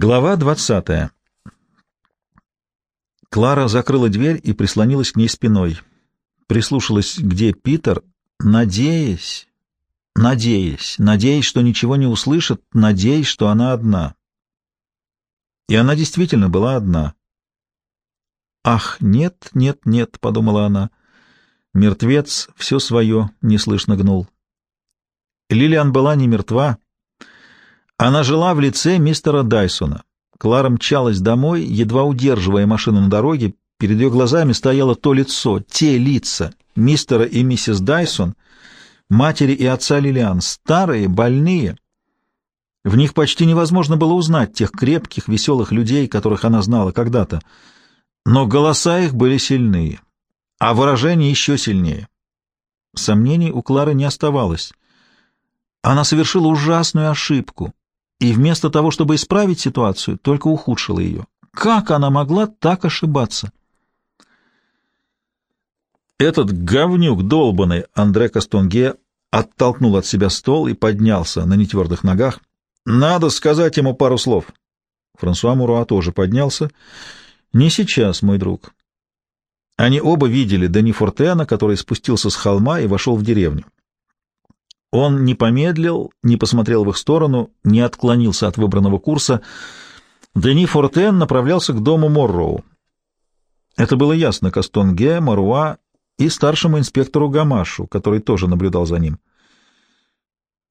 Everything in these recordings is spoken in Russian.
Глава двадцатая. Клара закрыла дверь и прислонилась к ней спиной. Прислушалась, где Питер, надеясь, надеясь, надеясь, что ничего не услышит, надеясь, что она одна. И она действительно была одна. «Ах, нет, нет, нет», — подумала она. Мертвец все свое неслышно гнул. Лилиан была не мертва. Она жила в лице мистера Дайсона. Клара мчалась домой, едва удерживая машину на дороге. Перед ее глазами стояло то лицо, те лица, мистера и миссис Дайсон, матери и отца Лилиан, старые, больные. В них почти невозможно было узнать тех крепких, веселых людей, которых она знала когда-то. Но голоса их были сильные, а выражения еще сильнее. Сомнений у Клары не оставалось. Она совершила ужасную ошибку и вместо того, чтобы исправить ситуацию, только ухудшила ее. Как она могла так ошибаться? Этот говнюк долбанный Андре Кастонге оттолкнул от себя стол и поднялся на нетвердых ногах. «Надо сказать ему пару слов». Франсуа Муруа тоже поднялся. «Не сейчас, мой друг». Они оба видели Дани Фортена, который спустился с холма и вошел в деревню. Он не помедлил, не посмотрел в их сторону, не отклонился от выбранного курса. Дени Фортен направлялся к дому Морроу. Это было ясно Кастонге, Маруа и старшему инспектору Гамашу, который тоже наблюдал за ним.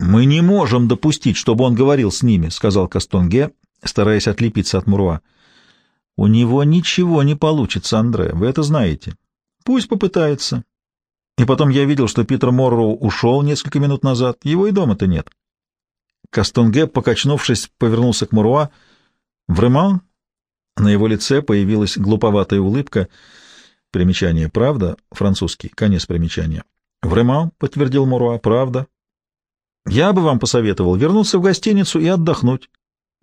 «Мы не можем допустить, чтобы он говорил с ними», — сказал Кастонге, стараясь отлепиться от Муруа. «У него ничего не получится, Андре, вы это знаете. Пусть попытается. И потом я видел, что Питер Морроу ушел несколько минут назад. Его и дома-то нет. Кастонге, покачнувшись, повернулся к Муруа. «Времан?» На его лице появилась глуповатая улыбка. Примечание «Правда?» Французский. Конец примечания. «Времан?» — подтвердил Муруа. «Правда?» «Я бы вам посоветовал вернуться в гостиницу и отдохнуть».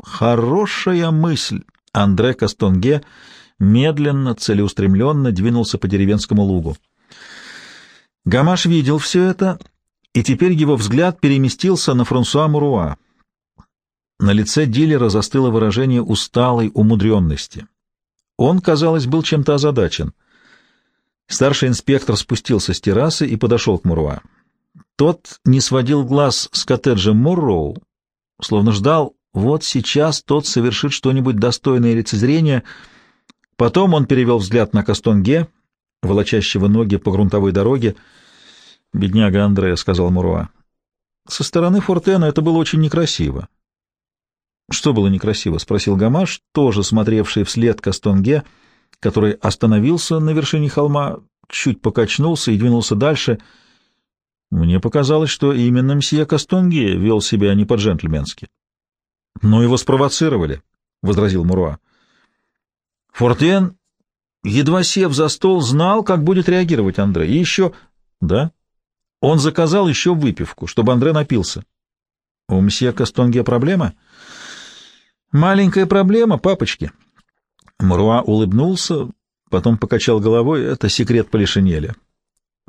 «Хорошая мысль!» Андре Кастонге медленно, целеустремленно двинулся по деревенскому лугу. Гамаш видел все это, и теперь его взгляд переместился на Франсуа Муруа. На лице дилера застыло выражение усталой умудренности. Он, казалось, был чем-то озадачен. Старший инспектор спустился с террасы и подошел к Муруа. Тот не сводил глаз с коттеджа Мурроу, словно ждал, вот сейчас тот совершит что-нибудь достойное лицезрения. Потом он перевел взгляд на Кастонге — волочащего ноги по грунтовой дороге. «Бедняга Андрея», — сказал Муруа. Со стороны Фортена это было очень некрасиво. «Что было некрасиво?» — спросил Гамаш, тоже смотревший вслед Кастонге, который остановился на вершине холма, чуть покачнулся и двинулся дальше. Мне показалось, что именно мсье Кастонге вел себя не по-джентльменски. «Но его спровоцировали», — возразил Муруа. Фортен Едва сев за стол, знал, как будет реагировать Андре. И еще... Да? Он заказал еще выпивку, чтобы Андре напился. У мсье Кастонге проблема? Маленькая проблема, папочки. Мруа улыбнулся, потом покачал головой. Это секрет Полишинеля.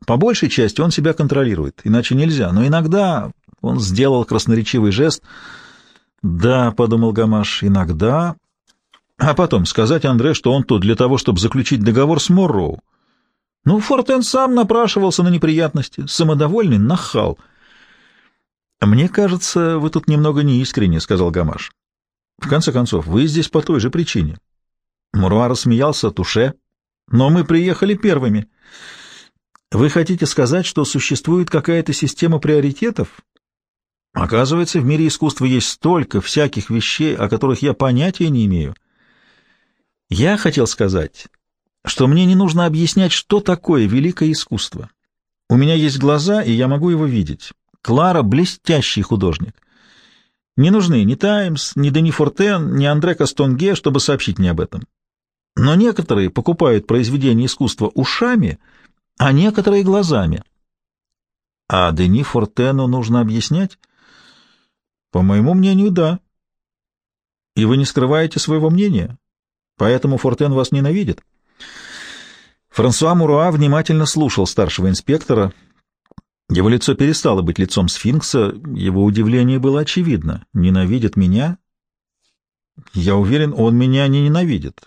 По большей части он себя контролирует, иначе нельзя. Но иногда он сделал красноречивый жест. «Да», — подумал Гамаш, — «иногда а потом сказать Андре, что он тут для того, чтобы заключить договор с Морроу. Ну, Фортен сам напрашивался на неприятности, самодовольный нахал. «Мне кажется, вы тут немного неискренне», — сказал Гамаш. «В конце концов, вы здесь по той же причине». Муруа рассмеялся туше. «Но мы приехали первыми». «Вы хотите сказать, что существует какая-то система приоритетов?» «Оказывается, в мире искусства есть столько всяких вещей, о которых я понятия не имею». Я хотел сказать, что мне не нужно объяснять, что такое великое искусство. У меня есть глаза, и я могу его видеть. Клара — блестящий художник. Не нужны ни Таймс, ни Дени Фортен, ни Андре Кастонге, чтобы сообщить мне об этом. Но некоторые покупают произведения искусства ушами, а некоторые — глазами. А Дени Фортену нужно объяснять? По моему мнению, да. И вы не скрываете своего мнения? Поэтому Фортен вас ненавидит. Франсуа Муруа внимательно слушал старшего инспектора. Его лицо перестало быть лицом сфинкса, его удивление было очевидно. Ненавидит меня? Я уверен, он меня не ненавидит.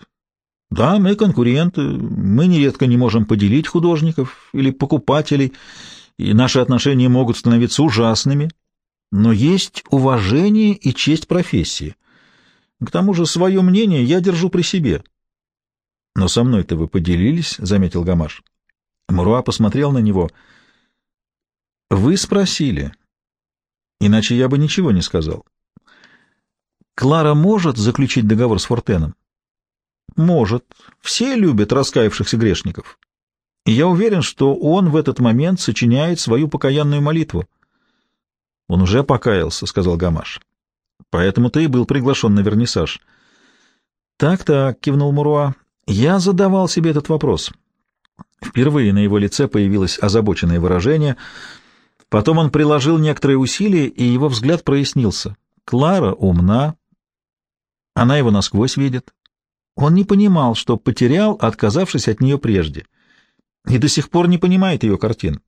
Да, мы конкуренты, мы нередко не можем поделить художников или покупателей, и наши отношения могут становиться ужасными, но есть уважение и честь профессии. К тому же свое мнение я держу при себе. — Но со мной-то вы поделились, — заметил Гамаш. Муруа посмотрел на него. — Вы спросили, иначе я бы ничего не сказал. Клара может заключить договор с Фортеном? Может. Все любят раскаявшихся грешников. И я уверен, что он в этот момент сочиняет свою покаянную молитву. Он уже покаялся, — сказал Гамаш. Поэтому ты и был приглашен на вернисаж. Так-так, — кивнул Муруа. Я задавал себе этот вопрос. Впервые на его лице появилось озабоченное выражение. Потом он приложил некоторые усилия, и его взгляд прояснился. Клара умна. Она его насквозь видит. Он не понимал, что потерял, отказавшись от нее прежде. И до сих пор не понимает ее картин.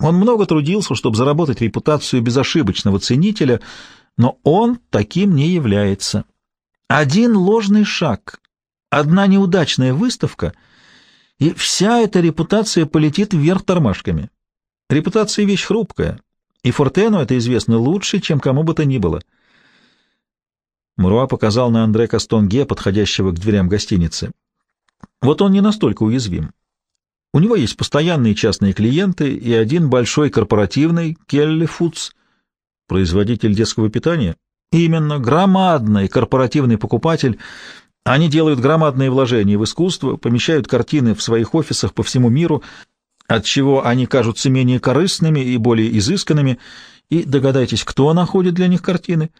Он много трудился, чтобы заработать репутацию безошибочного ценителя, но он таким не является. Один ложный шаг, одна неудачная выставка, и вся эта репутация полетит вверх тормашками. Репутация — вещь хрупкая, и Фортену это известно лучше, чем кому бы то ни было. Муруа показал на Андре Кастонге, подходящего к дверям гостиницы. Вот он не настолько уязвим. У него есть постоянные частные клиенты и один большой корпоративный, Келли Фудс, производитель детского питания. Именно, громадный корпоративный покупатель — они делают громадные вложения в искусство, помещают картины в своих офисах по всему миру, от чего они кажутся менее корыстными и более изысканными, и догадайтесь, кто находит для них картины.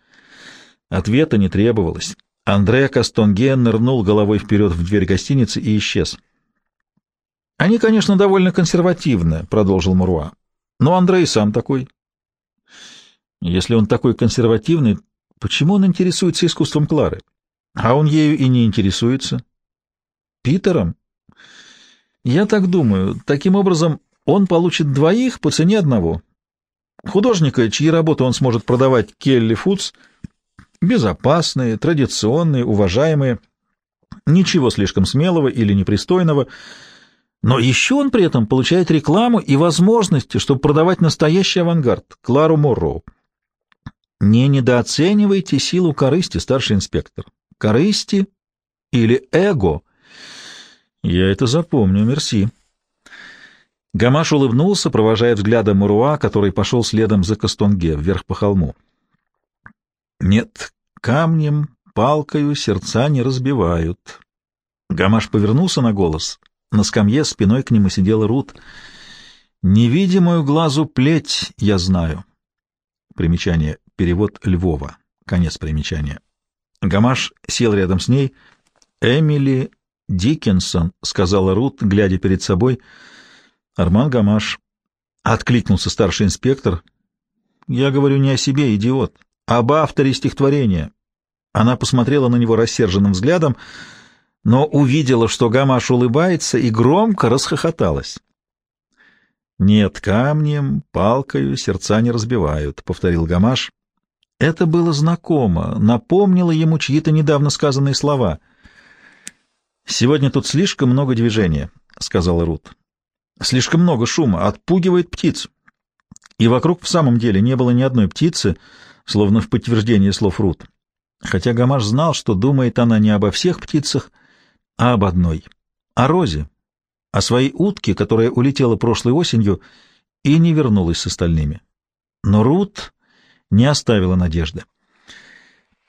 Ответа не требовалось. Андре Кастонге нырнул головой вперед в дверь гостиницы и исчез. «Они, конечно, довольно консервативны», — продолжил Муруа. «Но Андрей сам такой». «Если он такой консервативный, почему он интересуется искусством Клары?» А он ею и не интересуется. Питером? Я так думаю. Таким образом, он получит двоих по цене одного. Художника, чьи работы он сможет продавать Келли Фудс, безопасные, традиционные, уважаемые, ничего слишком смелого или непристойного, но еще он при этом получает рекламу и возможности, чтобы продавать настоящий авангард, Клару Морроу. Не недооценивайте силу корысти, старший инспектор корысти или эго. Я это запомню, мерси. Гамаш улыбнулся, провожая взглядом Муруа, который пошел следом за Кастонге, вверх по холму. Нет, камнем, палкою сердца не разбивают. Гамаш повернулся на голос. На скамье спиной к нему сидела Рут. «Невидимую глазу плеть я знаю». Примечание. Перевод Львова. Конец примечания. Гамаш сел рядом с ней. «Эмили Диккенсон», — сказала Рут, глядя перед собой. «Арман Гамаш». Откликнулся старший инспектор. «Я говорю не о себе, идиот, а об авторе стихотворения». Она посмотрела на него рассерженным взглядом, но увидела, что Гамаш улыбается, и громко расхохоталась. «Нет, камнем, палкою сердца не разбивают», — повторил Гамаш. Это было знакомо, напомнило ему чьи-то недавно сказанные слова. «Сегодня тут слишком много движения», — сказала Рут. «Слишком много шума, отпугивает птиц». И вокруг в самом деле не было ни одной птицы, словно в подтверждение слов Рут. Хотя Гамаш знал, что думает она не обо всех птицах, а об одной — о Розе, о своей утке, которая улетела прошлой осенью и не вернулась с остальными. Но Рут не оставила надежды.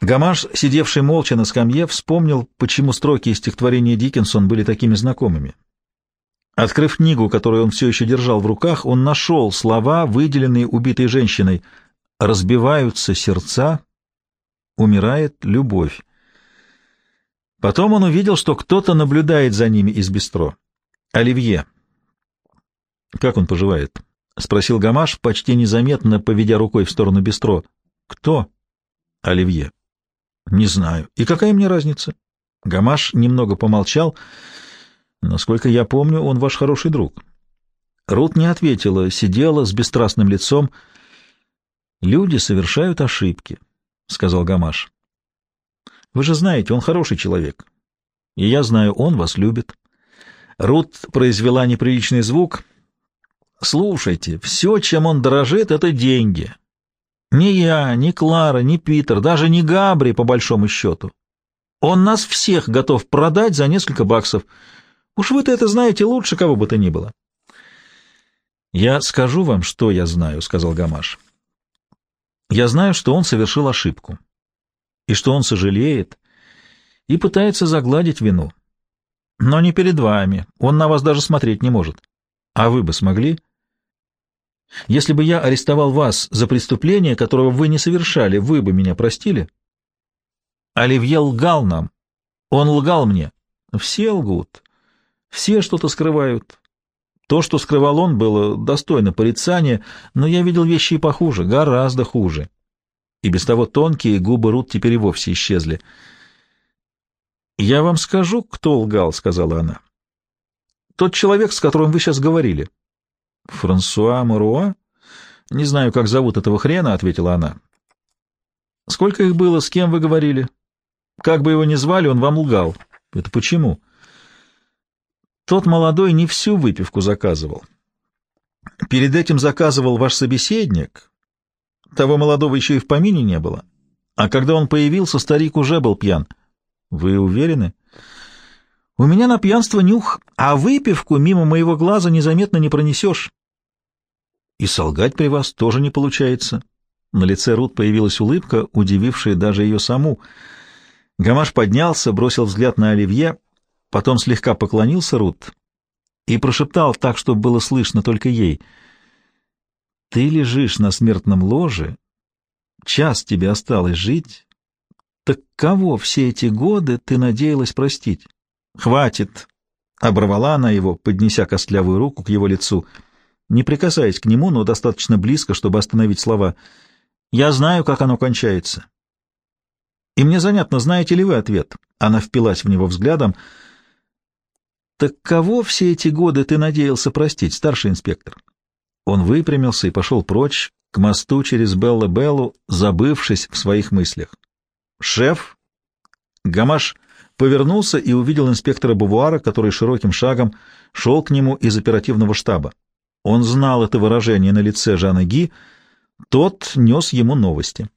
Гамаш, сидевший молча на скамье, вспомнил, почему строки из стихотворения Диккенсон были такими знакомыми. Открыв книгу, которую он все еще держал в руках, он нашел слова, выделенные убитой женщиной. «Разбиваются сердца, умирает любовь». Потом он увидел, что кто-то наблюдает за ними из бистро. Оливье. Как он поживает? — спросил Гамаш, почти незаметно поведя рукой в сторону бистро. — Кто? — Оливье. — Не знаю. И какая мне разница? Гамаш немного помолчал. — Насколько я помню, он ваш хороший друг. Рут не ответила, сидела с бесстрастным лицом. — Люди совершают ошибки, — сказал Гамаш. Вы же знаете, он хороший человек. И я знаю, он вас любит. Рут произвела неприличный звук. Слушайте, все, чем он дорожит, — это деньги. Ни я, ни Клара, ни Питер, даже не Габри, по большому счету. Он нас всех готов продать за несколько баксов. Уж вы-то это знаете лучше кого бы то ни было. «Я скажу вам, что я знаю», — сказал Гамаш. «Я знаю, что он совершил ошибку, и что он сожалеет и пытается загладить вину. Но не перед вами, он на вас даже смотреть не может. А вы бы смогли?» Если бы я арестовал вас за преступление, которого вы не совершали, вы бы меня простили? Оливье лгал нам. Он лгал мне. Все лгут. Все что-то скрывают. То, что скрывал он, было достойно порицания, но я видел вещи и похуже, гораздо хуже. И без того тонкие губы Рут теперь и вовсе исчезли. «Я вам скажу, кто лгал», — сказала она. «Тот человек, с которым вы сейчас говорили». «Франсуа Маруа? Не знаю, как зовут этого хрена», — ответила она. «Сколько их было, с кем вы говорили? Как бы его ни звали, он вам лгал. Это почему?» Тот молодой не всю выпивку заказывал. Перед этим заказывал ваш собеседник. Того молодого еще и в помине не было. А когда он появился, старик уже был пьян. Вы уверены? У меня на пьянство нюх, а выпивку мимо моего глаза незаметно не пронесешь. И солгать при вас тоже не получается. На лице Рут появилась улыбка, удивившая даже ее саму. Гамаш поднялся, бросил взгляд на Оливье потом слегка поклонился Рут и прошептал так, чтобы было слышно только ей. «Ты лежишь на смертном ложе, час тебе осталось жить, так кого все эти годы ты надеялась простить?» «Хватит!» — оборвала она его, поднеся костлявую руку к его лицу, не прикасаясь к нему, но достаточно близко, чтобы остановить слова. «Я знаю, как оно кончается». «И мне занятно, знаете ли вы ответ?» Она впилась в него взглядом — «Так кого все эти годы ты надеялся простить, старший инспектор?» Он выпрямился и пошел прочь, к мосту через Белла-Беллу, забывшись в своих мыслях. «Шеф!» Гамаш повернулся и увидел инспектора Бувуара, который широким шагом шел к нему из оперативного штаба. Он знал это выражение на лице Жана Ги, тот нес ему новости.